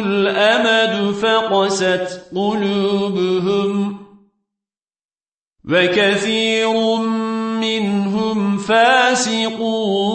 الأمد فقست قلوبهم وكثير منهم فاسقون.